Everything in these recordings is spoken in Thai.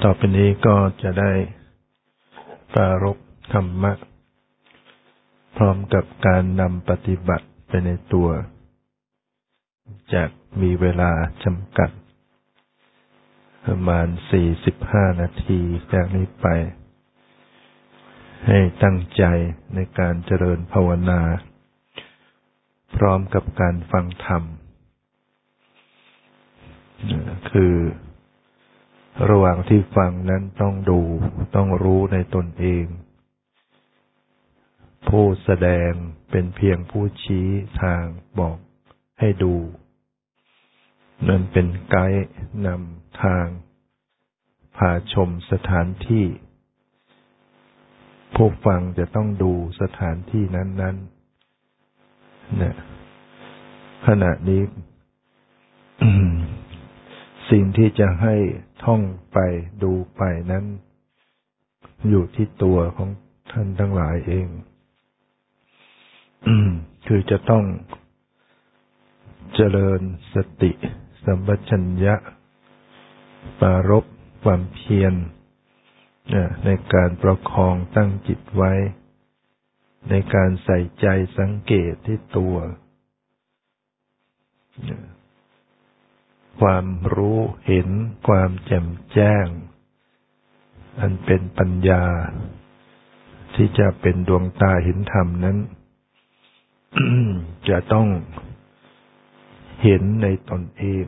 ต่อไปนี้ก็จะได้ปรารบธรรมะ พร้อมกับการนำปฏิบัติไปในตัว จากมีเวลาจำกัด ประมาณ 45 นาทีจากนี้ไป ให้ตั้งใจในการเจริญภาวนา พร้อมกับการฟังธรรม คือ ระหว่างที่ฟังนั้นต้องดู ต้องรู้ในตนเอง ผู้แสดงเป็นเพียงผู้ชี้ทางบอกให้ดู นั่นเป็นไกด์นำทาง พาชมสถานที่ ผู้ฟังจะต้องดูสถานที่นั้น ๆ เนี่ย ขณะนี้ สิ่งที่จะให้ ท่องไปดูไปนั้น อยู่ที่ตัวของท่านทั้งหลายเองคือจะต้องเจริญสติ สัมปชัญญะ ปารบความเพียรในการประคองตั้งจิตไว้ ในการใส่ใจสังเกตที่ตัว ความรู้เห็นความแจ่มแจ้ง อันเป็นปัญญา ที่จะเป็นดวงตาเห็นธรรมนั้น จะต้องเห็นในตนเอง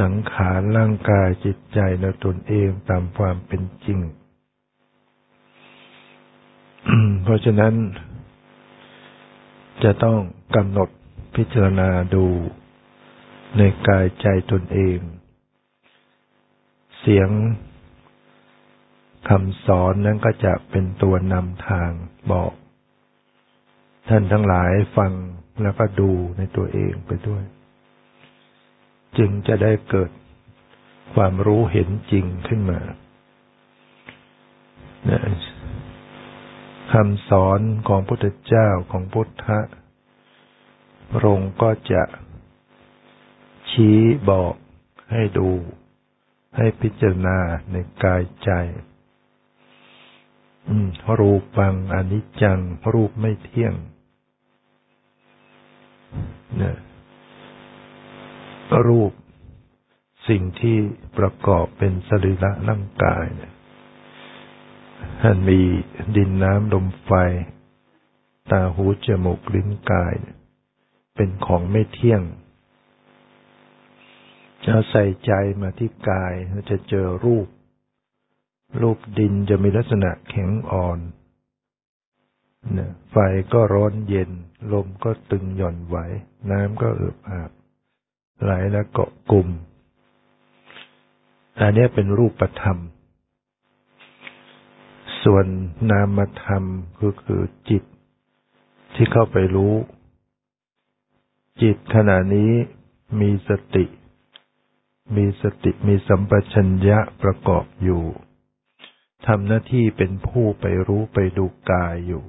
สังขารร่างกายจิตใจในตนเองตามความเป็นจริง เพราะฉะนั้น จะต้องกำหนดพิจารณาดู ในกายใจตนเอง เสียงคำสอนนั้นก็จะเป็นตัวนำทางบอก ท่านทั้งหลายฟังแล้วก็ดูในตัวเองไปด้วย จึงจะได้เกิดความรู้เห็นจริงขึ้นมาคำสอนของพุทธเจ้าของพุทธะพระองค์ก็จะ ชี้บอกให้ดู ให้พิจารณาในกายใจรูปฟังอนิจจังรูปไม่เที่ยงเนะรูปสิ่งที่ประกอบเป็นสรีระร่างกายเนี่ยท่านมีดินน้ำลมไฟ ตาหูจมูกลิ้นกาย เป็นของไม่เที่ยง เราใส่ใจมาที่กายเราจะเจอรูป รูปดินจะมีลักษณะแข็งอ่อนเนี่ยไฟก็ร้อนเย็น ลมก็ตึงหย่อนไหว น้ำก็เอือบอาบ ไหลและเกาะกลุ่ม อันนี้เป็นรูปธรรม ส่วนนามธรรมก็คือจิตที่เข้าไปรู้ จิตขณะนี้มีสติ มีสติมีสัมปชัญญะประกอบอยู่ทำหน้าที่เป็นผู้ไปรู้ไปดูกายอยู่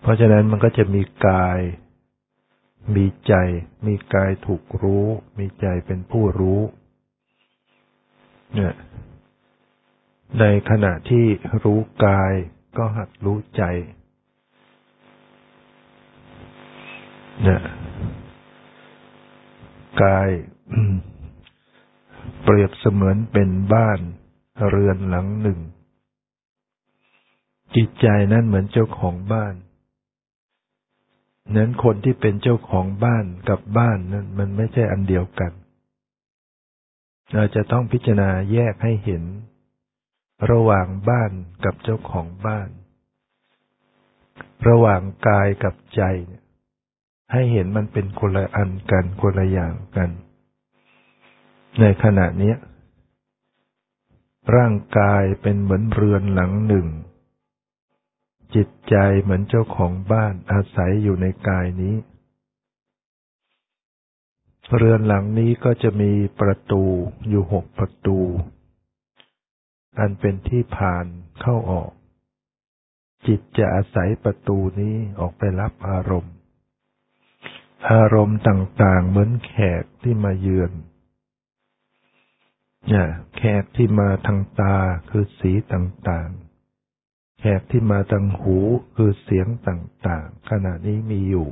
เพราะฉะนั้นมันก็จะมีกาย มีใจ มีกายถูกรู้ มีใจเป็นผู้รู้ เนี่ย ในขณะที่รู้กายก็หัดรู้ใจ เนี่ย กาย เปรียบเสมือนเป็นบ้านเรือนหลังหนึ่ง จิตใจนั้นเหมือนเจ้าของบ้าน นั้นคนที่เป็นเจ้าของบ้านกับบ้านนั้นมันไม่ใช่อันเดียวกัน เราจะต้องพิจารณาแยกให้เห็น ระหว่างบ้านกับเจ้าของบ้าน ระหว่างกายกับใจให้เห็นมันเป็นคนละอันกันคนละอย่างกัน ในขณะนี้ร่างกายเป็นเหมือนเรือนหลังหนึ่ง จิตใจเหมือนเจ้าของบ้านอาศัยอยู่ในกายนี้ เรือนหลังนี้ก็จะมีประตูอยู่หกประตู อันเป็นที่ผ่านเข้าออก จิตจะอาศัยประตูนี้ออกไปรับอารมณ์ อารมณ์ต่างๆเหมือนแขกที่มาเยือน แขกที่มาทางตาคือสีต่างๆ แขกที่มาทางหูคือเสียงต่างๆ ขณะนี้มีอยู่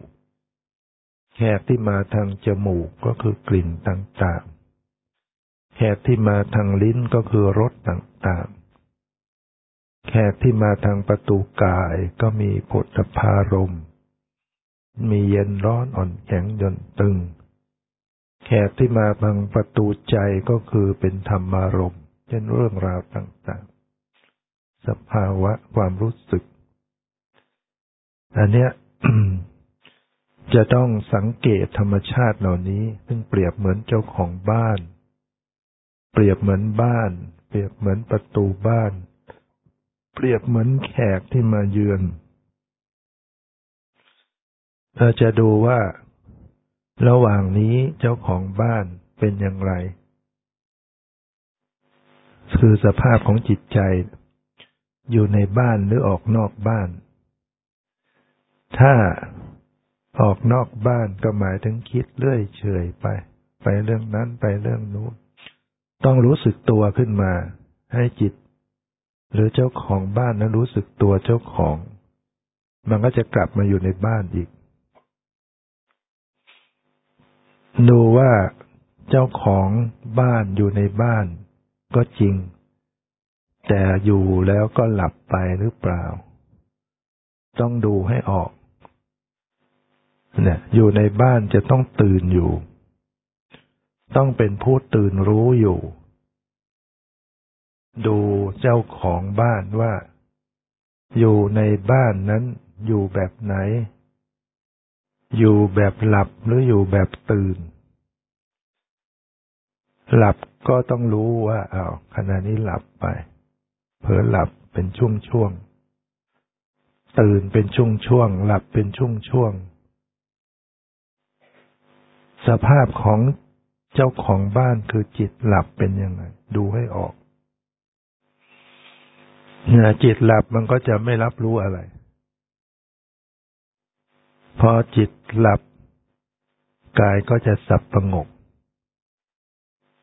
แขกที่มาทางจมูกก็คือกลิ่นต่างๆ แขกที่มาทางลิ้นก็คือรสต่างๆ แขกที่มาทางประตูกายก็มีผลพารม มีเย็นร้อนอ่อนแข็งยนตึง แขกที่มาบังประตูใจก็คือเป็นธรรมารมเช่นเรื่องราวต่างๆ สภาวะความรู้สึก อันเนี้ยจะต้องสังเกตธรรมชาติเหล่านี้ ซึ่งเปรียบเหมือนเจ้าของบ้าน เปรียบเหมือนบ้าน เปรียบเหมือนประตูบ้าน เปรียบเหมือนแขกที่มาเยือนเราจะดูว่า ระหว่างนี้เจ้าของบ้านเป็นอย่างไร คือสภาพของจิตใจ อยู่ในบ้านหรือออกนอกบ้าน ถ้าออกนอกบ้านก็หมายถึงคิดเรื่อยเฉยไป ไปเรื่องนั้นไปเรื่องนู้น ต้องรู้สึกตัวขึ้นมา ให้จิต หรือเจ้าของบ้านนั้นรู้สึกตัวเจ้าของ มันก็จะกลับมาอยู่ในบ้านอีก ดูว่าเจ้าของบ้านอยู่ในบ้านก็จริง แต่อยู่แล้วก็หลับไปหรือเปล่า ต้องดูให้ออกเนี่ยอยู่ในบ้านจะต้องตื่นอยู่ ต้องเป็นผู้ตื่นรู้อยู่ ดูเจ้าของบ้านว่า อยู่ในบ้านนั้นอยู่แบบไหน อยู่แบบหลับหรืออยู่แบบตื่น หลับก็ต้องรู้ว่าอ้าวขณะนี้หลับไป เผลอหลับเป็นช่วงช่วงตื่นเป็นช่วงช่วงหลับเป็นช่วงช่วงสภาพของเจ้าของบ้านคือจิตหลับเป็นยังไง ดูให้ออกเนี่ยจิตหลับมันก็จะไม่รับรู้อะไร พอจิตหลับ กายก็จะสับประงก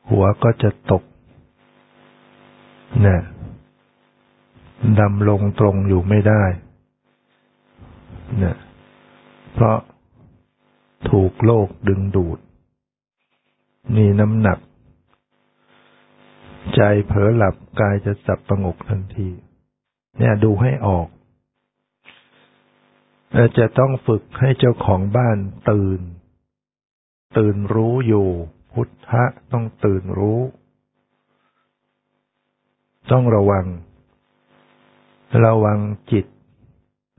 หัวก็จะตกเนี่ยดำลงตรงอยู่ไม่ได้เนี่ยเพราะถูกโลกดึงดูด มีน้ำหนัก ใจเผลอหลับกายจะสับประงกทันที เนี่ยดูให้ออก จะต้องฝึกให้เจ้าของบ้านตื่น ตื่นรู้อยู่ พุทธะต้องตื่นรู้ ต้องระวัง ระวังจิต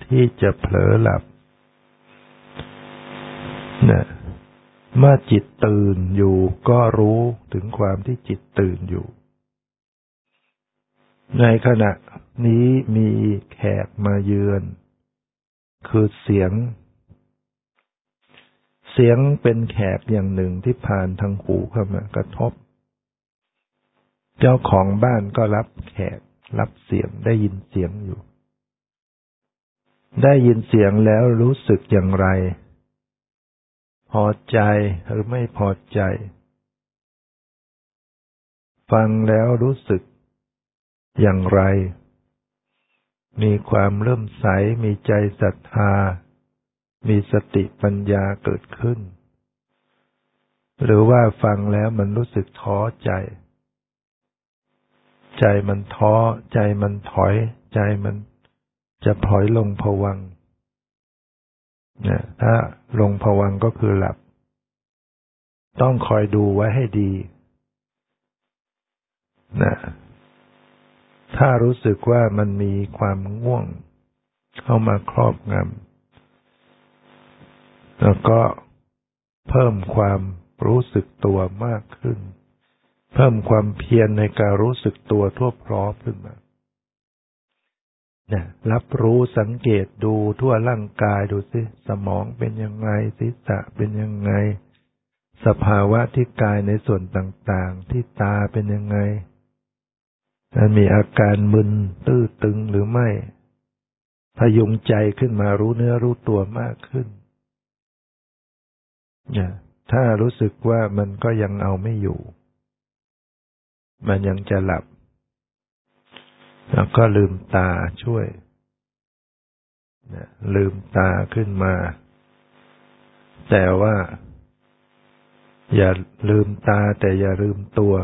ที่จะเผลอหลับนะเมื่อจิตตื่นอยู่ก็รู้ถึงความที่จิตตื่นอยู่ ในขณะนี้มีแขกมาเยือน คือเสียง เสียงเป็นแขกอย่างหนึ่งที่ผ่านทางหูเข้ามากระทบ เจ้าของบ้านก็รับแขก รับเสียงได้ยินเสียงอยู่ ได้ยินเสียงแล้วรู้สึกอย่างไร พอใจหรือไม่พอใจ ฟังแล้วรู้สึกอย่างไร มีความเริ่มใส มีใจศรัทธา มีสติปัญญาเกิดขึ้น หรือว่าฟังแล้วมันรู้สึกท้อใจ ใจมันท้อ ใจมันถอย ใจมันจะพลอยลงผวังนี่ยถ้าลงผวังก็คือหลับ ต้องคอยดูไว้ให้ดีนะ ถ้ารู้สึกว่ามันมีความง่วงเข้ามาครอบงำแล้วก็เพิ่มความรู้สึกตัวมากขึ้น เพิ่มความเพียรในการรู้สึกตัวทั่วพร้อมขึ้นมาเนี่ยรับรู้สังเกตดูทั่วร่างกายดูสิสมองเป็นยังไงศีรษะเป็นยังไง สภาวะที่กายในส่วนต่างๆ ที่ตาเป็นยังไง มันมีอาการมึนตื้อตึงหรือไม่พยุงใจขึ้นมารู้เนื้อรู้ตัวมากขึ้นเนี่ยถ้ารู้สึกว่ามันก็ยังเอาไม่อยู่ มันยังจะหลับ แล้วก็ลืมตาช่วยลืมตาขึ้นมา แต่ว่า อย่าลืมตาแต่อย่าลืมตัว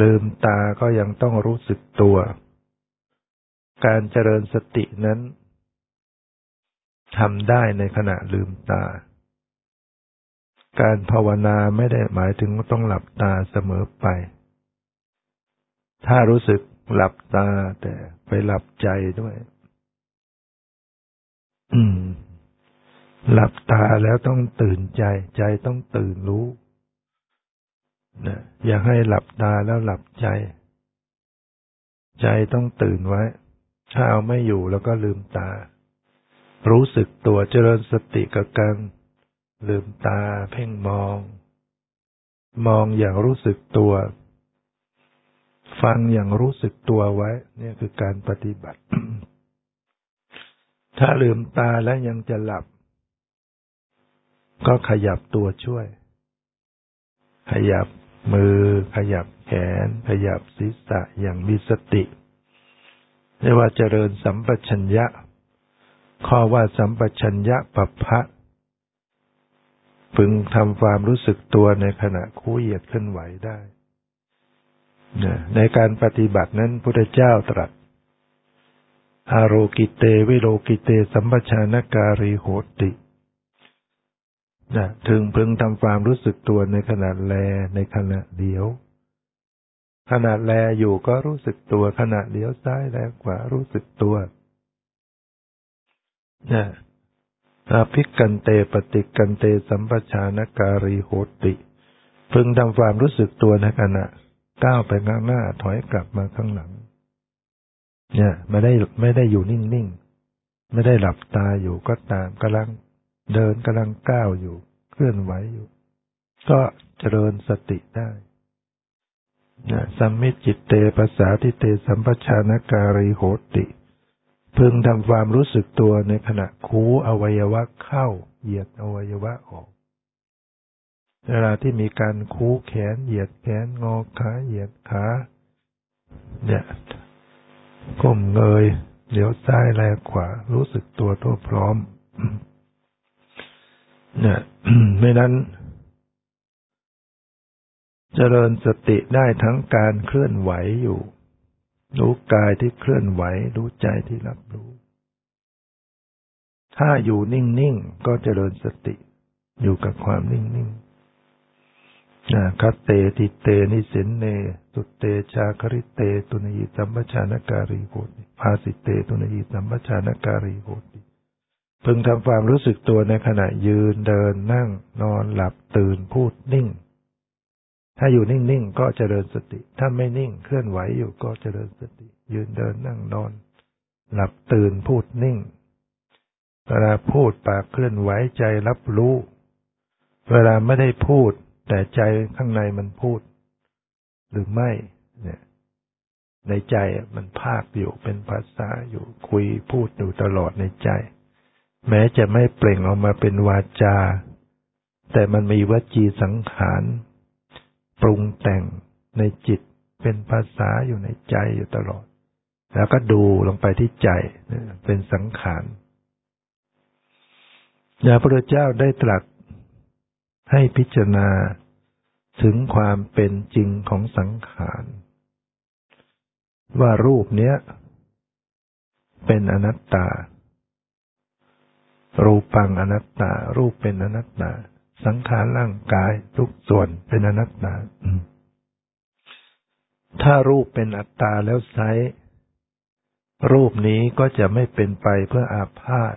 ลืมตาก็ยังต้องรู้สึกตัว การเจริญสตินั้นทำได้ในขณะลืมตา การภาวนาไม่ได้หมายถึงต้องหลับตาเสมอไป ถ้ารู้สึกหลับตาแต่ไปหลับใจด้วย อืม หลับตาแล้วต้องตื่นใจ ใจต้องตื่นรู้ นะอย่าให้หลับตาแล้วหลับใจ ใจต้องตื่นไว้ ถ้าเอาไม่อยู่แล้วก็ลืมตา รู้สึกตัวเจริญสติกับการลืมตาเพ่งมอง มองอย่างรู้สึกตัว ฟังอย่างรู้สึกตัวไว้ เนี่ยคือการปฏิบัติ ถ้าลืมตาแล้วยังจะหลับ ก็ขยับตัวช่วย ขยับ มือขยับแขน ขยับศีรษะอย่างมีสติเรียกว่าเจริญสัมปชัญญะ ข้อว่าสัมปชัญญะปัปพะพึงทำความรู้สึกตัวในขณะคู่เหยียดเคลื่อนไหวได้ ในการปฏิบัตินั้นพุทธเจ้าตรัสอาโรกิเตวิโลกิเต สัมปชานการีโหติ นะถึงพึงทำความรู้สึกตัวในขณะแลในขณะเดียว ขณะแลอยู่ก็รู้สึกตัวขณะเดียวซ้ายแลขวารู้สึกตัวนะอาภิกันเตปฏิกันเตสัมปชานการีโหติ พึงทำความรู้สึกตัวในขณะก้าวไปข้างหน้าถอยกลับมาข้างหลัง เนี่ย ไม่ได้ไม่ได้อยู่นิ่งๆ ไม่ได้หลับตาอยู่ก็ตามกำลัง เดินกำลังก้าวอยู่ เคลื่อนไหวอยู่ ก็เจริญสติได้นะสัมมิจิตเตภาษาทิเตสัมปชานการีโหติ พึงทำความรู้สึกตัวในขณะคูอวัยวะเข้า เหยียดอวัยวะออก เวลาที่มีการคูแขน เหยียดแขนงอขาเหยียดขาเนี่ยก้มเงย เดี๋ยวซ้ายแลขวารู้สึกตัวทั่วพร้อม เนี่ยไม่นั้น เจริญสติได้ทั้งการเคลื่อนไหวอยู่ รู้กายที่เคลื่อนไหว รู้ใจที่รับรู้ ถ้าอยู่นิ่งๆ ก็เจริญสติอยู่กับความนิ่งๆนะคเต ฐิเตนิสินเน สุตเตชาคริเต ตุณหีสัมปชานการีโหติภาสิเต ตุณหีสัมปชานการีโหติ พึงทำความรู้สึกตัวในขณะยืนเดินนั่งนอนหลับตื่นพูดนิ่ง ถ้าอยู่นิ่งๆก็เจริญสติ ถ้าไม่นิ่งเคลื่อนไหวอยู่ก็เจริญสติ ยืนเดินนั่งนอน หลับตื่นพูดนิ่งเวลาพูดปากเคลื่อนไหวใจรับรู้ เวลาไม่ได้พูด แต่ใจข้างในมันพูด หรือไม่ เนี่ย ในใจมันภาคอยู่เป็นภาษาอยู่คุยพูดอยู่ตลอดในใจ แม้จะไม่เปล่งออกมาเป็นวาจา แต่มันมีวจีสังขาร ปรุงแต่งในจิตเป็นภาษาอยู่ในใจอยู่ตลอด แล้วก็ดูลงไปที่ใจเป็นสังขารพระพุทธเจ้าได้ตรัสให้พิจารณาถึงความเป็นจริงของสังขาร ว่ารูปเนี้ย เป็นอนัตตา รูปังอนัตตา รูปเป็นอนัตตา สังขารร่างกายทุกส่วนเป็นอนัตตาถ้ารูปเป็นอัตตาแล้วไซรูปนี้ก็จะไม่เป็นไปเพื่ออาพาธ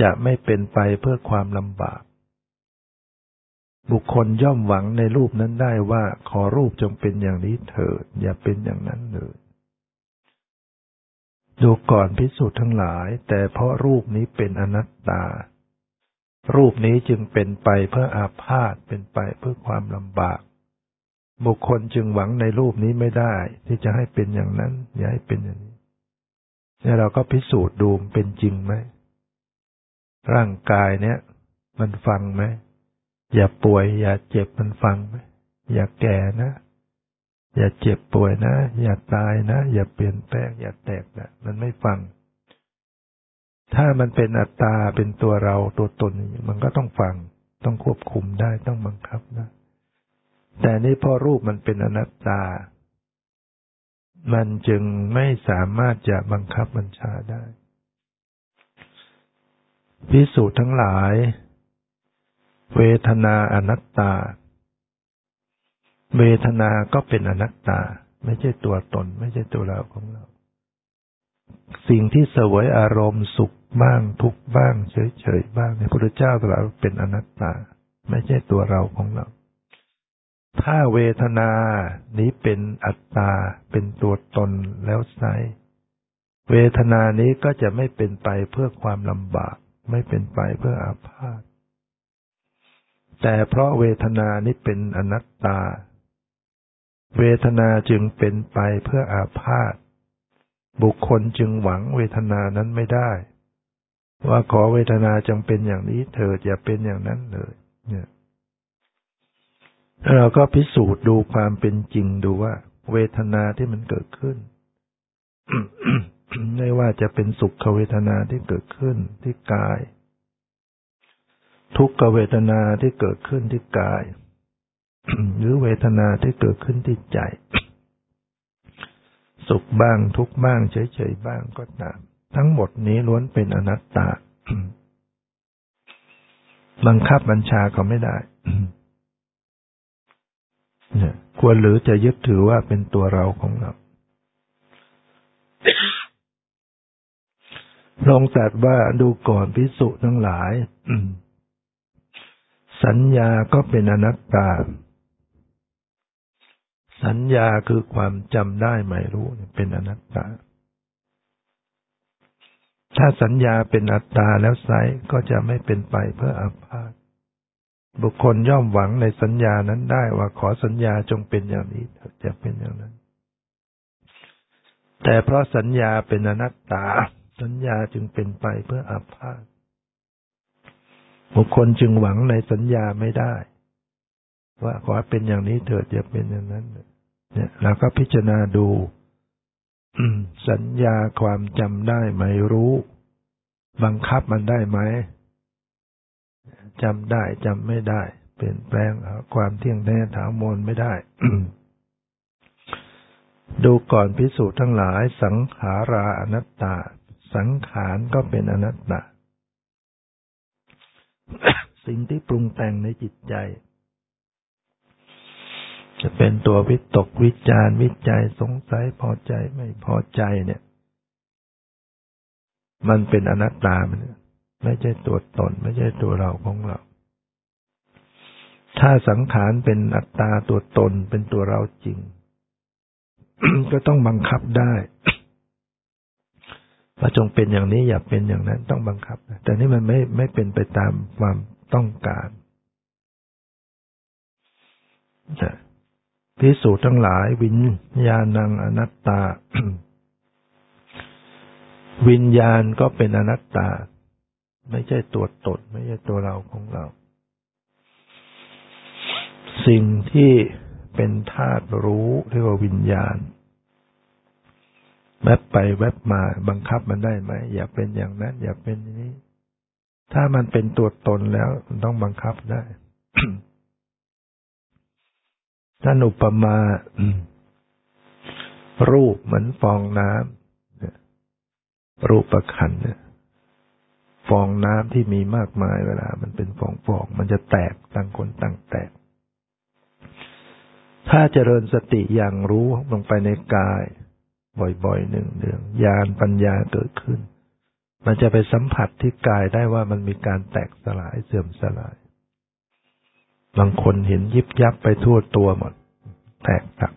จะไม่เป็นไปเพื่อความลำบาก บุคคลย่อมหวังในรูปนั้นได้ว่า ขอรูปจงเป็นอย่างนี้เถิด อย่าเป็นอย่างนั้นเลย ดูก่อนพิสูจน์ทั้งหลาย แต่เพราะรูปนี้เป็นอนัตตา รูปนี้จึงเป็นไปเพื่ออาพาธเป็นไปเพื่อความลำบาก บุคคลจึงหวังในรูปนี้ไม่ได้ ที่จะให้เป็นอย่างนั้น อย่าให้เป็นอย่างนี้เนี่ยเราก็พิสูจน์ดูเป็นจริงไหม ร่างกายเนี้ยมันฟังไหม อย่าป่วย อย่าเจ็บมันฟังไหม อย่าแก่นะ อย่าเจ็บป่วยนะ อย่าตายนะ อย่าเปลี่ยนแปลง อย่าแตกนะมันไม่ฟัง ถ้ามันเป็นอัตตาเป็นตัวเราตัวตนมันก็ต้องฟัง ต้องควบคุมได้ต้องบังคับนะแต่นี่พอรูปมันเป็นอนัตตา มันจึงไม่สามารถจะบังคับบัญชาได้พิสูจน์ทั้งหลาย เวทนาอนัตตา เวทนาก็เป็นอนัตตา ไม่ใช่ตัวตน ไม่ใช่ตัวเราของเรา สิ่งที่เสวยอารมณ์สุขบ้างทุกบ้างเฉยๆบ้างในพระพุทธเจ้าตรัสเป็นอนัตตา ไม่ใช่ตัวเราของเรา ถ้าเวทนานี้เป็นอัตตา เป็นตัวตนแล้วไซเวทนานี้ก็จะไม่เป็นไปเพื่อความลำบาก ไม่เป็นไปเพื่ออาพาธแต่เพราะเวทนานี้เป็นอนัตตา เวทนาจึงเป็นไปเพื่ออาพาธบุคคลจึงหวังเวทนานั้นไม่ได้ ว่าขอเวทนาจงเป็นอย่างนี้เถิดอย่าเป็นอย่างนั้นเลย เนี่ยเราก็พิสูจน์ดูความเป็นจริงดูว่า เวทนาที่มันเกิดขึ้นไม่ว่าจะเป็นสุขเวทนาที่เกิดขึ้นที่กาย ทุกขเวทนาที่เกิดขึ้นที่กาย หรือเวทนาที่เกิดขึ้นที่ใจ สุขบ้างทุกบ้างเฉยๆบ้างก็ตาม ทั้งหมดนี้ล้วนเป็นอนัตตา บังคับบัญชาเขาไม่ได้เนี่ยควรหรือจะยึดถือว่าเป็นตัวเราของเราลงตัดว่าดูก่อนพิสุทั้งหลาย สัญญาก็เป็นอนัตตา สัญญาคือความจำได้ไม่รู้เป็นอนัตตา ถ้าสัญญาเป็นอัตตาแล้วไซก็จะไม่เป็นไปเพื่ออาพาธบุคคลย่อมหวังในสัญญานั้นได้ว่าขอสัญญาจงเป็นอย่างนี้จะเป็นอย่างนั้น แต่เพราะสัญญาเป็นอนัตตา สัญญาจึงเป็นไปเพื่ออาพาธบุคคลจึงหวังในสัญญาไม่ได้ ว่าขอเป็นอย่างนี้เถิดจะเป็นอย่างนั้น เนี่ยเราก็พิจารณาดูสัญญาความจำได้ไหมรู้ บังคับมันได้ไหมจำได้จำไม่ได้ เปลี่ยนแปลงความเที่ยงแท้ถาวรไม่ได้ ดูก่อนพิสูจน์ทั้งหลาย สังขาราอนัตตา สังขารก็เป็นอนัตตา สิ่งที่ปรุงแต่งในจิตใจ จะเป็นตัววิตกวิจารวิจัยสงสัยพอใจไม่พอใจเนี่ย มันเป็นอนัตตามันไม่ใช่ตัวตน ไม่ใช่ตัวเราของเรา ถ้าสังขารเป็นอัตตาตัวตนเป็นตัวเราจริง ก็ต้องบังคับได้ว่าจงเป็นอย่างนี้อย่าเป็นอย่างนั้นต้องบังคับแต่นี่มันไม่ไม่เป็นไปตามความต้องการ พิสูจทั้งหลายวิญญาณังอนัตตา วิญญาณก็เป็นอนัตตา ไม่ใช่ตัวตนไม่ใช่ตัวเราของเรา สิ่งที่เป็นธาตุรู้เรียกว่าวิญญาณ แวบไปแวบมาบังคับมันได้ไหมอย่าเป็นอย่างนั้น อย่าเป็นนี้ ถ้ามันเป็นตัวตนแล้วมันต้องบังคับได้ ถ้าอุปมารูปเหมือนฟองน้ำรูปประคันเนี่ยฟองน้ำที่มีมากมายเวลา มันเป็นฟองฟองมันจะแตกต่างคนต่างแตก ถ้าเจริญสติอย่างรู้ลงไปในกาย บ่อยๆหนึ่งเดืองญาณปัญญาเกิดขึ้น มันจะไปสัมผัสที่กายได้ว่ามันมีการแตกสลายเสื่อมสลาย บางคนเห็นยิบยับไปทั่วตัวหมด แตกตัก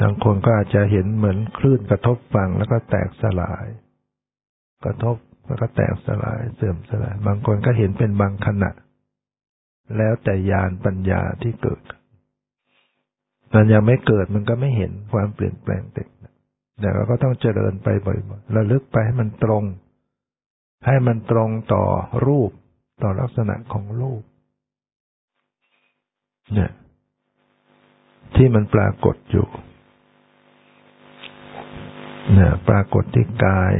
บางคนก็อาจจะเห็นเหมือนคลื่นกระทบฝั่งแล้วก็แตกสลาย กระทบแล้วก็แตกสลายเสื่อมสลาย บางคนก็เห็นเป็นบางขณะ แล้วแต่ญาณปัญญาที่เกิด มันยังไม่เกิดมันก็ไม่เห็นความเปลี่ยนแปลงเด็กแต่เราก็ต้องเจริญไปบ่อยๆระลึกไปให้มันตรง ให้มันตรงต่อรูปต่อลักษณะของรูป เนี่ย ที่มันปรากฏอยู่เนะปรากฏที่กาย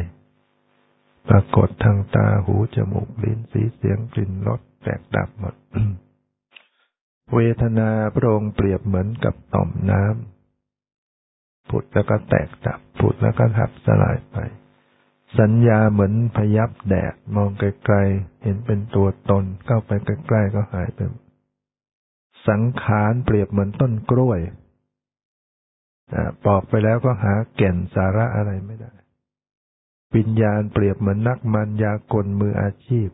ปรากฏทางตาหูจมูกลิ้นสีเสียงกลิ่นรสแตกดับหมด เวทนาพระองค์เปรียบเหมือนกับต่อมน้ำผุดแล้วก็แตกดับผุดแล้วก็หับสลายไป สัญญาเหมือนพยับแดดมองไกลๆเห็นเป็นตัวตนเข้าไปใกล้ๆก็หายไป สังขารเปรียบเหมือนต้นกล้วยปอกไปแล้วก็หาแก่นสาระอะไรไม่ได้วิญญาณเปรียบเหมือนนักมันยากลมืออาชีพ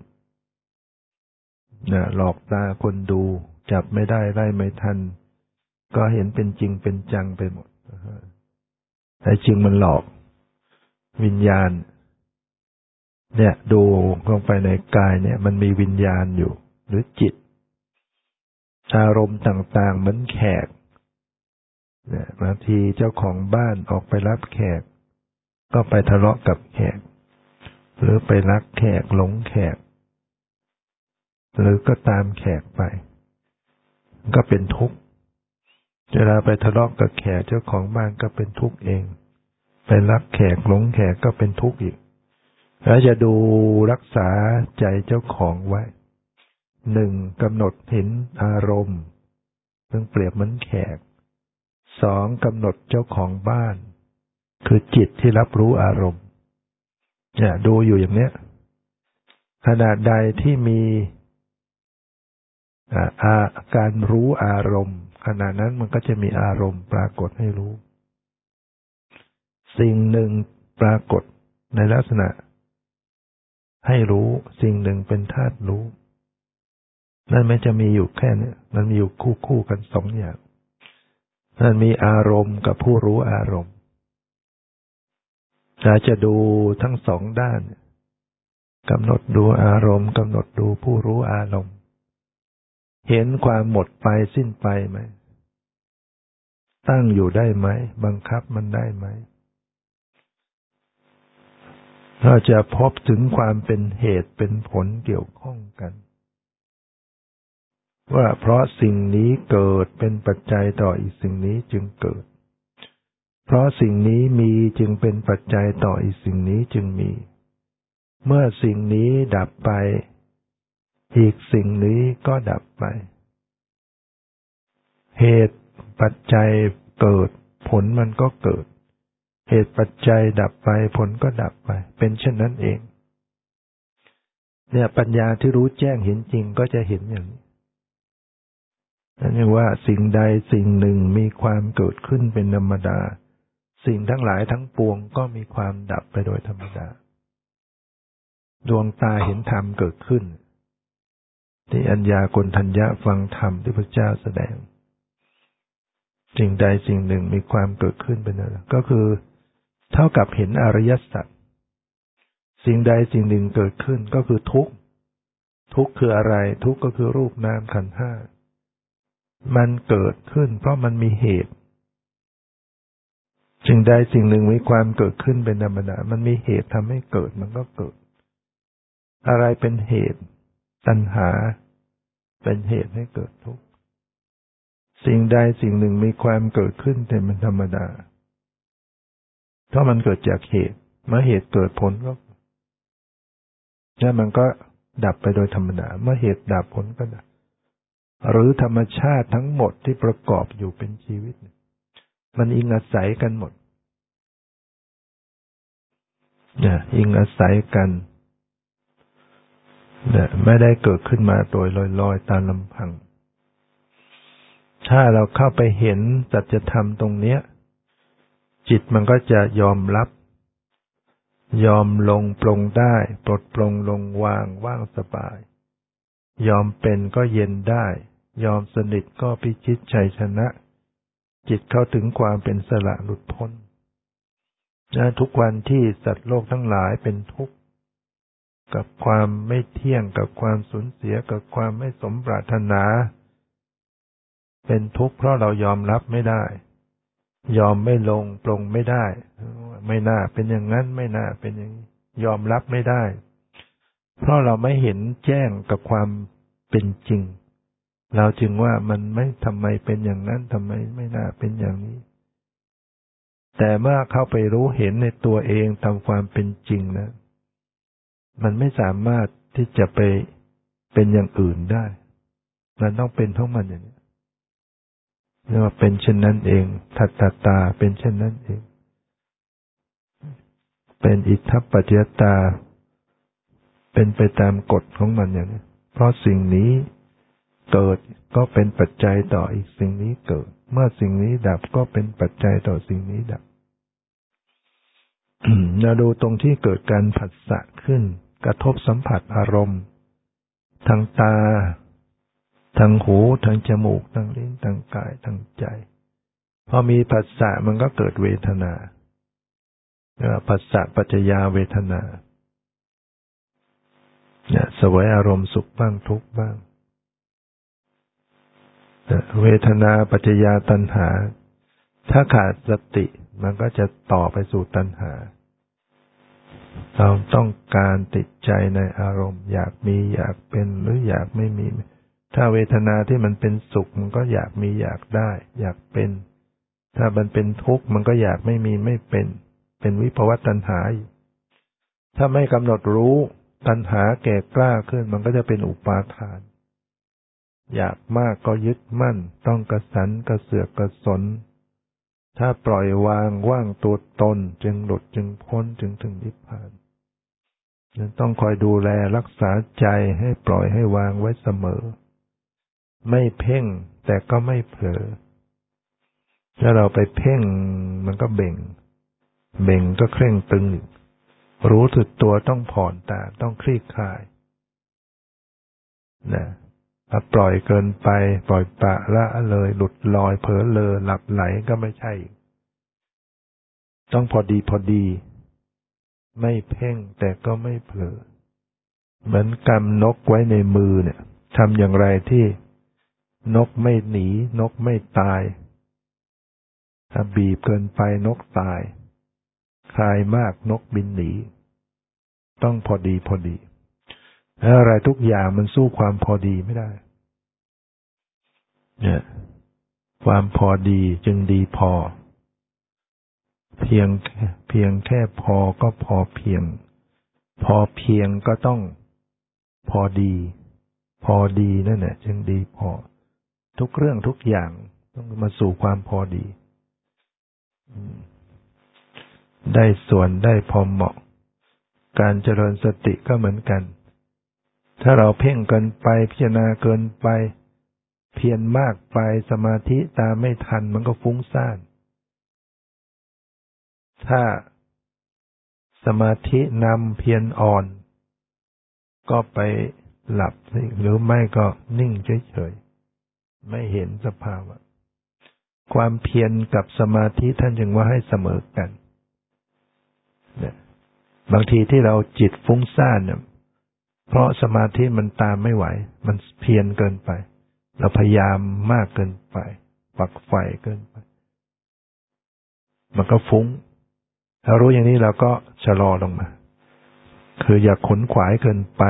นะหลอกตาคนดูจับไม่ได้ไล่ไม่ทัน ก็เห็นเป็นจริงเป็นจังไปหมดแต่จริงมันหลอก วิญญาณ เนี่ย ดูลงไปในกายเนี่ย มันมีวิญญาณอยู่ หรือจิต อารมณ์ต่างๆ เหมือนแขกเนี่ยบางทีเจ้าของบ้านออกไปรับแขก ก็ไปทะเลาะกับแขก หรือไปรักแขกหลงแขก หรือก็ตามแขกไป ก็เป็นทุกข์เวลาไปทะเลาะกับแขกเจ้าของบ้านก็เป็นทุกข์เอง ไปรักแขกหลงแขกก็เป็นทุกข์อีก แล้วจะดูรักษาใจเจ้าของไว้ หนึ่งกำหนดเห็นอารมณ์ ซึ่งเปรียบเหมือนแขกสองกำหนดเจ้าของบ้าน คือจิตที่รับรู้อารมณ์เนี่ยดูอยู่อย่างเนี้ยขนาดใดที่มีอาการรู้อารมณ์ ขณะนั้นมันก็จะมีอารมณ์ปรากฏให้รู้ สิ่งหนึ่งปรากฏในลักษณะ ให้รู้สิ่งหนึ่งเป็นธาตุรู้ นั่นไม่จะมีอยู่แค่นี้มันมีอยู่คู่คู่กันสองอย่างมันมีอารมณ์กับผู้รู้อารมณ์เราจะดูทั้งสองด้านกำหนดดูอารมณ์กำหนดดูผู้รู้อารมณ์ เห็นความหมดไปสิ้นไปไหม ตั้งอยู่ได้ไหม บังคับมันได้ไหมเราจะพบถึงความเป็นเหตุเป็นผลเกี่ยวข้องกัน ว่าเพราะสิ่งนี้เกิดเป็นปัจจัยต่ออีกสิ่งนี้จึงเกิด เพราะสิ่งนี้มีจึงเป็นปัจจัยต่ออีกสิ่งนี้จึงมี เมื่อสิ่งนี้ดับไป อีกสิ่งนี้ก็ดับไป เหตุปัจจัยเกิด ผลมันก็เกิด เหตุปัจจัยดับไปผลก็ดับไป เป็นเช่นนั้นเอง เนี่ยปัญญาที่รู้แจ้งเห็นจริงก็จะเห็นอย่างนี้ นั่นเรียกว่าสิ่งใดสิ่งหนึ่งมีความเกิดขึ้นเป็นธรรมดา สิ่งทั้งหลายทั้งปวงก็มีความดับไปโดยธรรมดา ดวงตาเห็นธรรมเกิดขึ้น ที่อัญญากลทัญญะฟังธรรมที่พระเจ้าแสดง สิ่งใดสิ่งหนึ่งมีความเกิดขึ้นเป็นอะไรก็คือ เท่ากับเห็นอริยสัจสิ่งใดสิ่งหนึ่งเกิดขึ้นก็คือทุกข์ทุกข์คืออะไร ทุกข์ก็คือรูปนามขันธ์ห้า มันเกิดขึ้น เพราะมันมีเหตุสิ่งใดสิ่งหนึ่งมีความเกิดขึ้นเป็นธรรมดา มันมีเหตุทำให้เกิดมันก็เกิด อะไรเป็นเหตุ ตัณหา เป็นเหตุให้เกิดทุกข์ สิ่งใดสิ่งหนึ่งมีความเกิดขึ้นเป็นธรรมดา เพราะมันเกิดจากเหตุ เมื่อเหตุเกิดผลก็แล้วมันก็ดับไปโดยธรรมดา เมื่อเหตุดับผลก็ดับ หรือธรรมชาติทั้งหมดที่ประกอบอยู่เป็นชีวิต มันอิงอาศัยกันหมดเนี่ยอิงอาศัยกันเนี่ยไม่ได้เกิดขึ้นมาโดยลอยๆตามลำพัง ถ้าเราเข้าไปเห็นสัจธรรมตรงเนี้ย จิตมันก็จะยอมรับ ยอมลงปลงได้ ปลดปลงลงวางว่างสบาย ยอมเป็นก็เย็นได้ ยอมสนิทก็พิชิตชัยชนะ จิตเข้าถึงความเป็นสละหลุดพ้นนะทุกวันที่สัตว์โลกทั้งหลายเป็นทุกข์กับความไม่เที่ยงกับความสูญเสียกับความไม่สมปรารถนา เป็นทุกข์เพราะเรายอมรับไม่ได้ ยอมไม่ลงปรงไม่ได้ ไม่น่าเป็นอย่างนั้นไม่น่าเป็นอย่างยอมรับไม่ได้ เพราะเราไม่เห็นแจ้งกับความเป็นจริง เราจึงว่ามันไม่ทำไมเป็นอย่างนั้นทำไมไม่น่าเป็นอย่างนี้ แต่เมื่อเข้าไปรู้เห็นในตัวเองตามความเป็นจริงนะ มันไม่สามารถที่จะไปเป็นอย่างอื่นได้ มันต้องเป็นทั้งมันอย่างนี้เรียกว่าเป็นเช่นนั้นเอง ทัตตาตาเป็นเช่นนั้นเอง เป็นอิทธปัจจตา เป็นไปตามกฎของมันอย่างนี้เพราะสิ่งนี้เกิดก็เป็นปัจจัยต่ออีกสิ่งนี้เกิด เมื่อสิ่งนี้ดับก็เป็นปัจจัยต่อสิ่งนี้ดับเราดูตรงที่เกิดการผัสสะขึ้น กระทบสัมผัสอารมณ์ ทางตา ทางหู ทางจมูก ทางลิ้น ทางกาย ทางใจ พอมีผัสสะมันก็เกิดเวทนาผัสสะปัจจยาเวทนา นี่ยสวยอารมณ์สุขบ้างทุกข์บ้างเวทนาปัจจยาตัณหา ถ้าขาดสติมันก็จะต่อไปสู่ตัณหา เราต้องการติดใจในอารมณ์ อยากมีอยากเป็นหรืออยากไม่มี ถ้าเวทนาที่มันเป็นสุขมันก็อยากมีอยากได้ อยากเป็น ถ้ามันเป็นทุกข์มันก็อยากไม่มีไม่เป็น เป็นวิภวตัณหา ถ้าไม่กำหนดรู้ ตัณหาแก่กล้าขึ้นมันก็จะเป็นอุปาทาน อยากมากก็ยึดมั่น ต้องกระสันกระเสือกกระสน ถ้าปล่อยวางว่างตัวตน จึงหลุดจึงพ้นจึงถึงนิพพานยังต้องคอยดูแลรักษาใจให้ปล่อยให้วางไว้เสมอ ไม่เพ่งแต่ก็ไม่เผลอถ้าเราไปเพ่งมันก็เบ่ง เบ่งก็เคร่งตึง รู้สึกตัวต้องผ่อนตาต้องคลี่คลายนะถ้าปล่อยเกินไป ปล่อยปะละเลย หลุดลอยเผลอเลอหลับไหลก็ไม่ใช่ ต้องพอดีพอดี ไม่เพ่งแต่ก็ไม่เผลอ เหมือนกำนกไว้ในมือเนี่ยทำอย่างไรที่นกไม่หนี นกไม่ตาย ถ้าบีบเกินไปนกตาย คลายมากนกบินหนี ต้องพอดีพอดีอะไรทุกอย่างมันสู้ความพอดีไม่ได้ เนี่ย ความพอดีจึงดีพอ เพียงเพียงแค่พอก็พอเพียง พอเพียงก็ต้องพอดี พอดีนั่นแหละจึงดีพอ ทุกเรื่องทุกอย่างต้องมาสู่ความพอดี ได้ส่วนได้พอเหมาะ การเจริญสติก็เหมือนกัน ถ้าเราเพ่งเกินไปพิจารณาเกินไป เพียรมากไปสมาธิตามไม่ทันมันก็ฟุ้งซ่าน ถ้าสมาธินำเพียรอ่อน ก็ไปหลับหรือไม่ก็นิ่งเฉยๆ ไม่เห็นสภาวะ ความเพียรกับสมาธิท่านจึงว่าให้เสมอกัน บางทีที่เราจิตฟุ้งซ่านเนี่ยเพราะสมาธิมันตามไม่ไหว มันเพียนเกินไป เราพยายามมากเกินไป ปักไฟเกินไป มันก็ฟุ้ง ถ้ารู้อย่างนี้เราก็ชะลอลงมา คืออย่าขนขวายเกินไป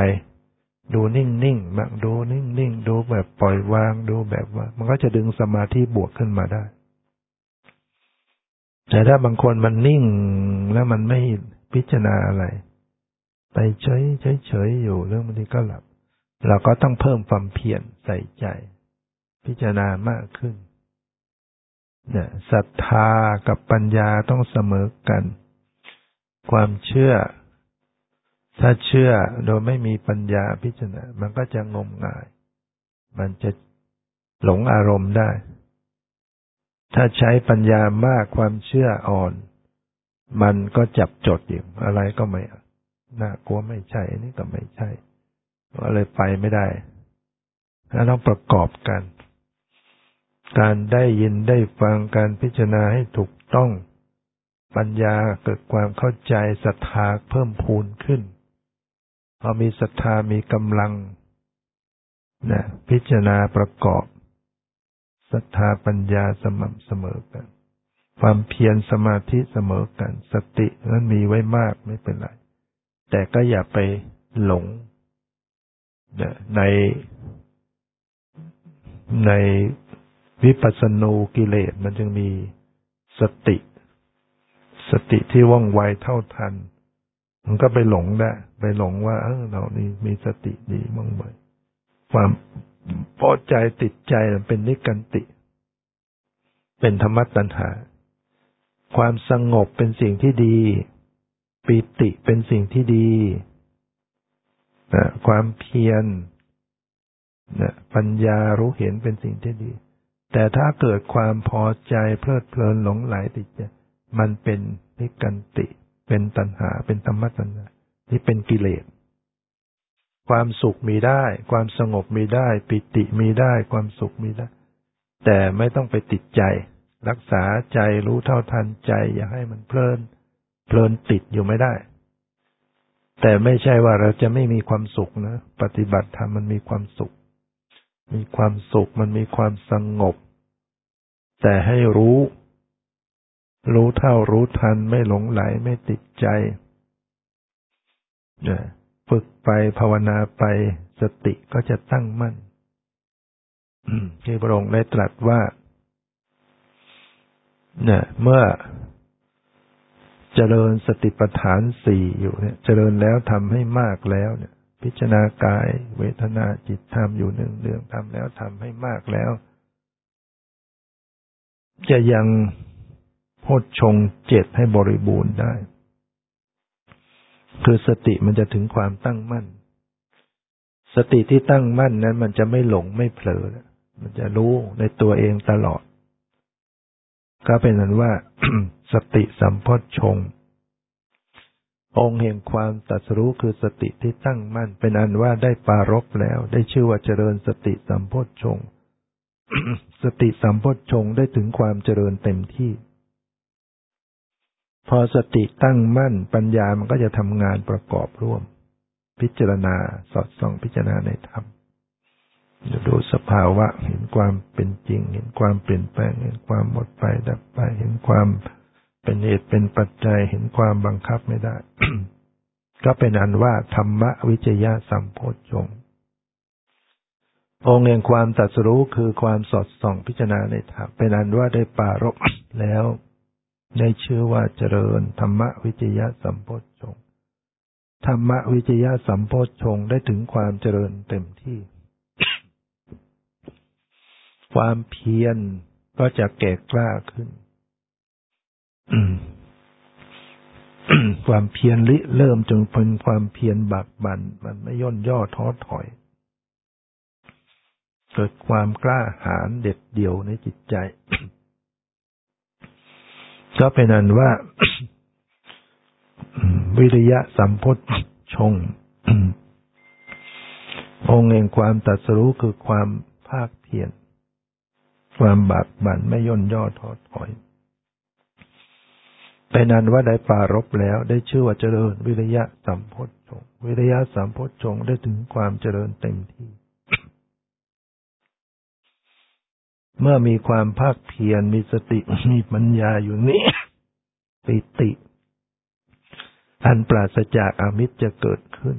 ดูนิ่งๆบ้างดูนิ่งๆ ดูแบบปล่อยวาง ดูแบบว่า มันก็จะดึงสมาธิบวกขึ้นมาได้ แต่ถ้าบางคนมันนิ่งแล้วมันไม่ พิจารณาอะไร ไปเฉยเฉยเฉยอยู่เรื่องบางทีก็หลับ เราก็ต้องเพิ่มความเพียรใส่ใจ พิจารณามากขึ้นเนี่ยศรัทธากับปัญญาต้องเสมอกัน ความเชื่อ ถ้าเชื่อโดยไม่มีปัญญาพิจารณา มันก็จะงมงาย มันจะหลงอารมณ์ได้ ถ้าใช้ปัญญามากความเชื่ออ่อน มันก็จับจดอยู่อะไรก็ไม่น่ากลัวไม่ใช่อันนี้ก็ไม่ใช่ก็เลยไปไม่ได้แล้วต้องประกอบกัน การได้ยินได้ฟังการพิจารณาให้ถูกต้อง ปัญญาเกิดความเข้าใจศรัทธาเพิ่มพูนขึ้น พอมีศรัทธามีกำลังนะพิจารณาประกอบศรัทธาปัญญาสม่ำเสมอกัน ความเพียรสมาธิเสมอกัน สตินั้นมีไว้มากไม่เป็นไร แต่ก็อย่าไปหลงในในวิปัสสนูกิเลสมันจึงมีสติ สติที่ว่องไวเท่าทัน มันก็ไปหลงได้ไปหลงว่า เออเรานี่มีสติดีมั่งไวความพอใจติดใจเป็นนิกันติ เป็นธรรมตัณหา ความสงบเป็นสิ่งที่ดี ปิติเป็นสิ่งที่ดีนะความเพียรนะปัญญารู้เห็นเป็นสิ่งที่ดี แต่ถ้าเกิดความพอใจเพลิดเพลินหลงไหลติดใจมันเป็นนิกันติ เป็นตัณหา เป็นธรรมตัณหาที่เป็นกิเลส ความสุขมีได้ ความสงบมีได้ ปิติมีได้ ความสุขมีได้ แต่ไม่ต้องไปติดใจ รักษาใจรู้เท่าทันใจ อย่าให้มันเพลิน เพลินติดอยู่ไม่ได้ แต่ไม่ใช่ว่าเราจะไม่มีความสุขนะปฏิบัติธรรมมันมีความสุข มีความสุขมันมีความสงบ แต่ให้รู้ รู้เท่ารู้ทันไม่หลงไหลไม่ติดใจฝึกไปภาวนาไปสติก็จะตั้งมั่นที่พระองค์ได้ตรัสว่า เนี่ย เมื่อเจริญสติปัฏฐานสี่อยู่เนี่ย เจริญแล้วทำให้มากแล้วเนี่ย พิจารณากาย เวทนาจิตธรรมอยู่หนึ่งเรื่องทำแล้วทำให้มากแล้ว จะยังโพชฌงเจ็ดให้บริบูรณ์ได้ คือสติมันจะถึงความตั้งมั่น สติที่ตั้งมั่นนั้น มันจะไม่หลงไม่เผลอ มันจะรู้ในตัวเองตลอด ก็เป็นนั้นว่า สติสัมพชฌงองค์แห่งความตัสรู้คือสติที่ตั้งมั่น เป็นอันว่าได้ปารบแล้ว ได้ชื่อว่าเจริญสติสัมพชฌงสติสัมพชฌงได้ถึงความเจริญเต็มที่ พอสติตั้งมั่น ปัญญามันก็จะทำงานประกอบร่วม พิจารณาสอดส่องพิจารณาในธรรม ดูสภาวะ เห็นความเป็นจริง เห็นความเปลี่ยนแปลง เห็นความหมดไปดับไป เห็นความเป็นเหตุเป็นปัจจัย เห็นความบังคับไม่ได้ ก็เป็นอันว่าธรรมวิจยะสัมโพชฌงองค์แห่งความตัดสู้คือความสอดส่องพิจารณาในธรรมเป็นอันว่าได้ปารบแล้วได้ชื่อว่าเจริญธรรมวิจยะสัมโพชฌงธรรมวิจยะสัมโพชฌงได้ถึงความเจริญเต็มที่ ความเพียรก็จะแก่กล้าขึ้น ความเพียรลิเริ่มจงเป็นความเพียรบักบัน มันไม่ย่นย่อท้อถอย เกิดความกล้าหาญเด็ดเดี่ยวในจิตใจ ก็เป็นอันว่า วิริยะสัมพธชง องค์แห่งความตัดสู้คือความภาคเพียร ความบากบั่นไม่ย่นย่อท้อถอยเป็นอันว่าได้ปารบแล้วได้ชื่อว่าเจริญวิริยะสัมพธชงวิริยะสัมพธชงได้ถึงความเจริญเต็มที่ เมื่อมีความภาคเพียรมีสติมีปัญญาอยู่นี้ปิติ อันปราศจากอามิตรจะเกิดขึ้น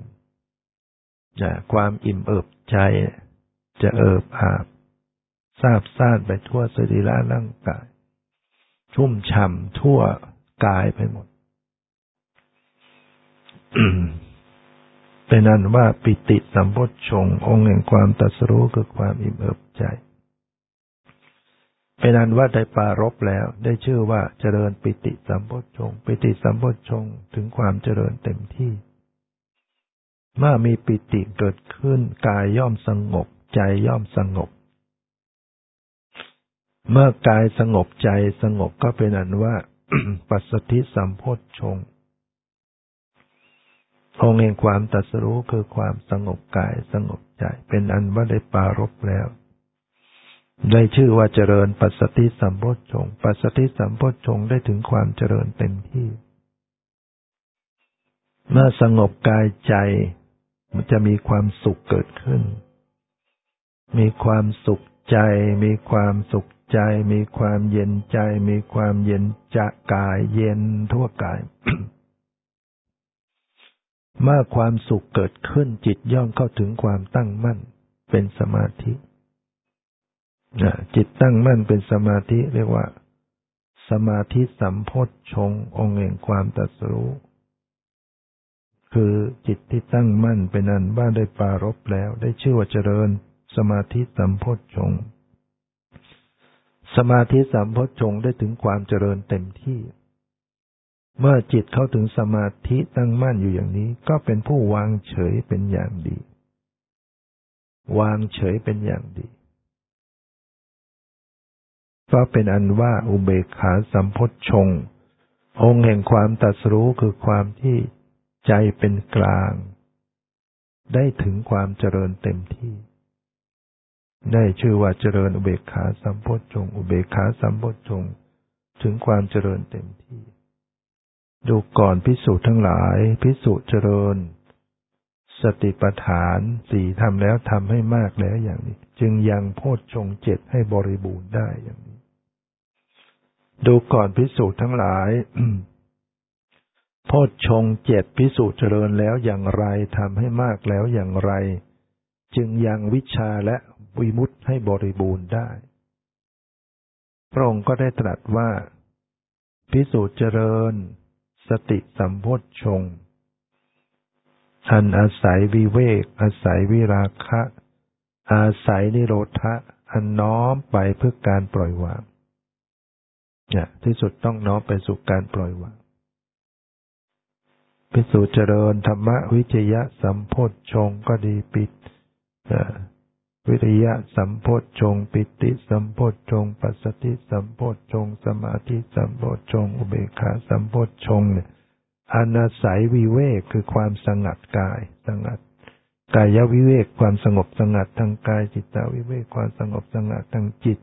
ความอิ่มเอิบใจจะเอิบอาบ ซาบซ่านไปทั่วสรีระร่างกาย ชุ่มฉ่ำทั่วกายไปหมดเป็นนั้นว่าปิติสัมพชงองค์แห่งความตัสรู้คือความอิ่มเอิบใจ เป็นอันว่าได้ปารบแล้ว ได้ชื่อว่าเจริญปิติสัมโพชงปิติสัมโพชงถึงความเจริญเต็มที่ เมื่อมีปิติเกิดขึ้นกายย่อมสงบ ใจย่อมสงบ เมื่อกายสงบใจสงบก็เป็นอันว่า ปัสสติสัมโพชงองค์แห่งความตัสรู้คือความสงบกายสงบใจ เป็นอันว่าได้ปารบแล้ว ได้ชื่อว่าเจริญปัสสติสัมโพชฌงปัสสติสัมโพชฌงได้ถึงความเจริญเต็มที่ เมื่อสงบกายใจ มันจะมีความสุขเกิดขึ้น มีความสุขใจ มีความสุข ใจมีความเย็นใจมีความเย็นจะกายเย็นทั่วกาย เมื่อความสุขเกิดขึ้นจิตย่อมเข้าถึงความตั้งมั่นเป็นสมาธิจิตตั้งมั่นเป็นสมาธิเรียกว่า สมาธิสัมโพธชงองค์แห่งความตัดสู้ คือจิตที่ตั้งมั่นเป็นอันบ้านได้ปารบแล้ว ได้ชื่อว่าเจริญ สมาธิสัมโพธชง สมาธิสัมโพชงได้ถึงความเจริญเต็มที่ เมื่อจิตเข้าถึงสมาธิตั้งมั่นอยู่อย่างนี้ ก็เป็นผู้วางเฉยเป็นอย่างดี วางเฉยเป็นอย่างดี ก็เป็นอันว่าอุเบกขาสัมพชง องค์แห่งความตัดสู้คือความที่ใจเป็นกลาง ได้ถึงความเจริญเต็มที่ ได้ชื่อว่าเจริญอุเบกขาสัมโพธชงอุเบกขาสัมโพธชงถึงความเจริญเต็มที่ ดูก่อนพิสูจน์ทั้งหลายพิสูจน์เจริญ สติปัฏฐานสี่ทำแล้วทำให้มากแล้วอย่างนี้ จึงยังโพชฌงเจ็ดให้บริบูรณ์ได้อย่างนี้ ดูก่อนพิสูจน์ทั้งหลายโพชฌงเจ็ดพิสูจน์เจริญแล้วอย่างไรทำให้มากแล้วอย่างไร จึงยังวิชาและ วิมุตให้บริบูรณ์ได้ พระองค์ก็ได้ตรัสว่า พิสูจน์เจริญ สติสัมโพชฌงอันอาศัยวิเวก อาศัยวิราคะ อาศัยนิโรธะอันน้อมไปเพื่อการปล่อยวางเนี่ยที่สุดต้องน้อมไปสู่การปล่อยวางพิสูจเจริญธรรมวิจยะสัมโพธชงก็ดีปิด วิริยะสัมโพธชงปิติสัมโพธชงปัสสติสัมโพธชงสมาธิสัมโพธชงอุเบกขาสัมโพธชงเนี่ยอนาศัยวิเวกคือความสงัดกายสงัดกายวิเวกความสงบสงัดทางกายจิตตวิเวกความสงบสงัดทางจิต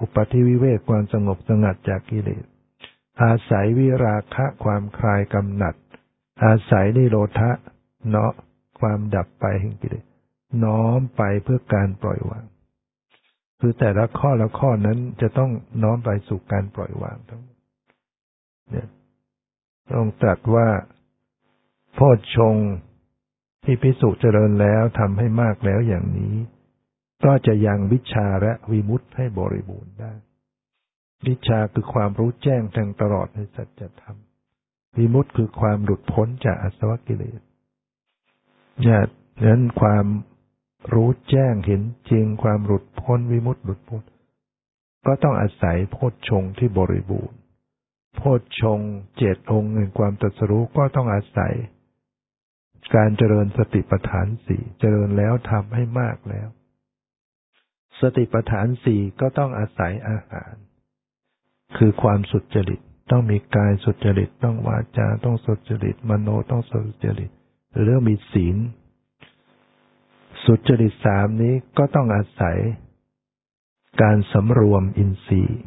อุปธิวิเวกความสงบสงัดจากกิเลสอาศัยวิราคะความคลายกำหนัด อาศัยนิโรธะเนาะความดับไปแห่งกิเลส น้อมไปเพื่อการปล่อยวาง คือแต่ละข้อละข้อนั้นจะต้องน้อมไปสู่การปล่อยวางทั้งเนี่ยต้องตรัสว่าโพชฌงที่พิสุเจริญแล้วทำให้มากแล้วอย่างนี้ ก็จะยังวิชาและวิมุตให้บริบูรณ์ได้ วิชาคือความรู้แจ้งแทงตลอดในสัจธรรมวิมุตคือความหลุดพ้นจากอสวกิเลสเนี่ยนั้นความ รู้แจ้งเห็นจริงความหลุดพ้นวิมุตติหลุดพ้น ก็ต้องอาศัยโพชฌงที่บริบูรณ์ โพชฌงเจ็ดองค์แห่งความตรัสรู้ก็ต้องอาศัย การเจริญสติปัฏฐานสี่เจริญแล้วทำให้มากแล้ว สติปัฏฐานสี่ก็ต้องอาศัยอาหาร คือความสุจริตต้องมีกายสุจริตต้องวาจาต้องสุจริตมโนต้องสุจริตหรืองมีศีล สุจริตสามนี้ก็ต้องอาศัย การสำรวมอินทรีย์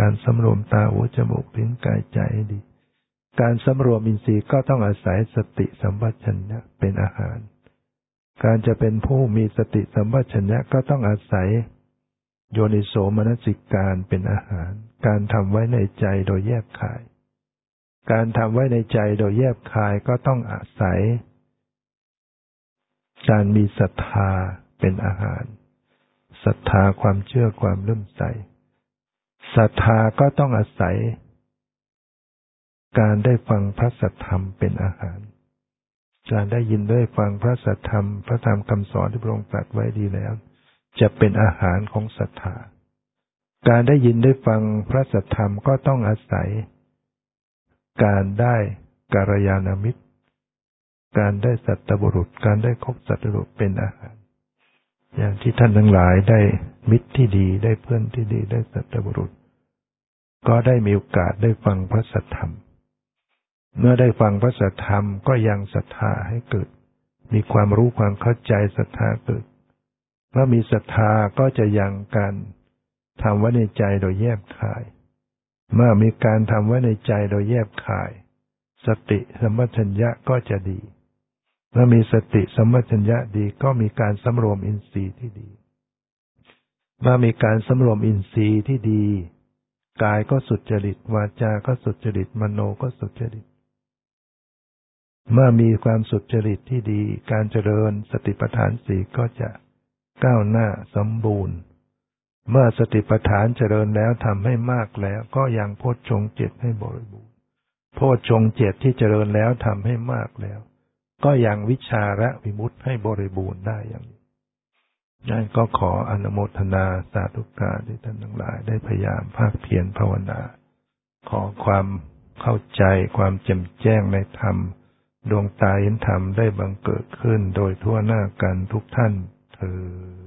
การสำรวมตาหูจมูกลิ้นกายใจดี การสำรวมอินทรีย์ก็ต้องอาศัยสติสัมปชัญญะเป็นอาหาร การจะเป็นผู้มีสติสัมปชัญญะก็ต้องอาศัย โยนิโสมนสิการเป็นอาหาร การทำไว้ในใจโดยแยบคาย การทำไว้ในใจโดยแยบคายก็ต้องอาศัย การมีศรัทธาเป็นอาหารศรัทธาความเชื่อความเลื่อมใสศรัทธาก็ต้องอาศัย การได้ฟังพระสัทธรรมเป็นอาหาร การได้ยินได้ฟังพระสัทธรรม พระธรรมคำสอนที่พระองค์ตรัสไว้ดีแล้ว จะเป็นอาหารของศรัทธาการได้ยินได้ฟังพระสัทธรรมก็ต้องอาศัย การได้กาลยานามิตร การได้สัตบุรุษ การได้คบสัตบุรุษเป็นอาหาร อย่างที่ท่านทั้งหลายได้มิตรที่ดีได้เพื่อนที่ดีได้สัตบุรุษ ก็ได้มีโอกาสได้ฟังพระสัทธรรม เมื่อได้ฟังพระสัทธรรมก็ยังศรัทธาให้เกิด มีความรู้ความเข้าใจศรัทธาเกิดเมื่อมีศรัทธาก็จะยังการทำไว้ในใจโดยแยบคาย เมื่อมีการทำไว้ในใจโดยแยบคาย สติสมัชัญญะก็จะดี เมื่อมีสติสมัชัญญะดีก็มีการสำรวมอินทรีย์ที่ดี เมื่อมีการสำรวมอินทรีย์ที่ดี กายก็สุจริต วาจาก็สุจริต มโนก็สุจริต เมื่อมีความสุจริตที่ดี การเจริญสติปัฏฐานสี่ก็จะก้าวหน้าสมบูรณ์ เมื่อสติปัฏฐานเจริญแล้วทำให้มากแล้วก็ยังโพชฌงเจ็ดให้บริบูรณ์โพชฌงเจ็ดที่เจริญแล้วทำให้มากแล้ว ก็ยังวิชาและวิมุตให้บริบูรณ์ได้อย่างนี้นั่นก็ขออนุโมทนาสาธุการที่ท่านทั้งหลายได้พยายามภาคเพียรภาวนา ขอความเข้าใจความแจ่มแจ้งในธรรม ดวงตาเห็นธรรมได้บังเกิดขึ้นโดยทั่วหน้ากันทุกท่านเธอ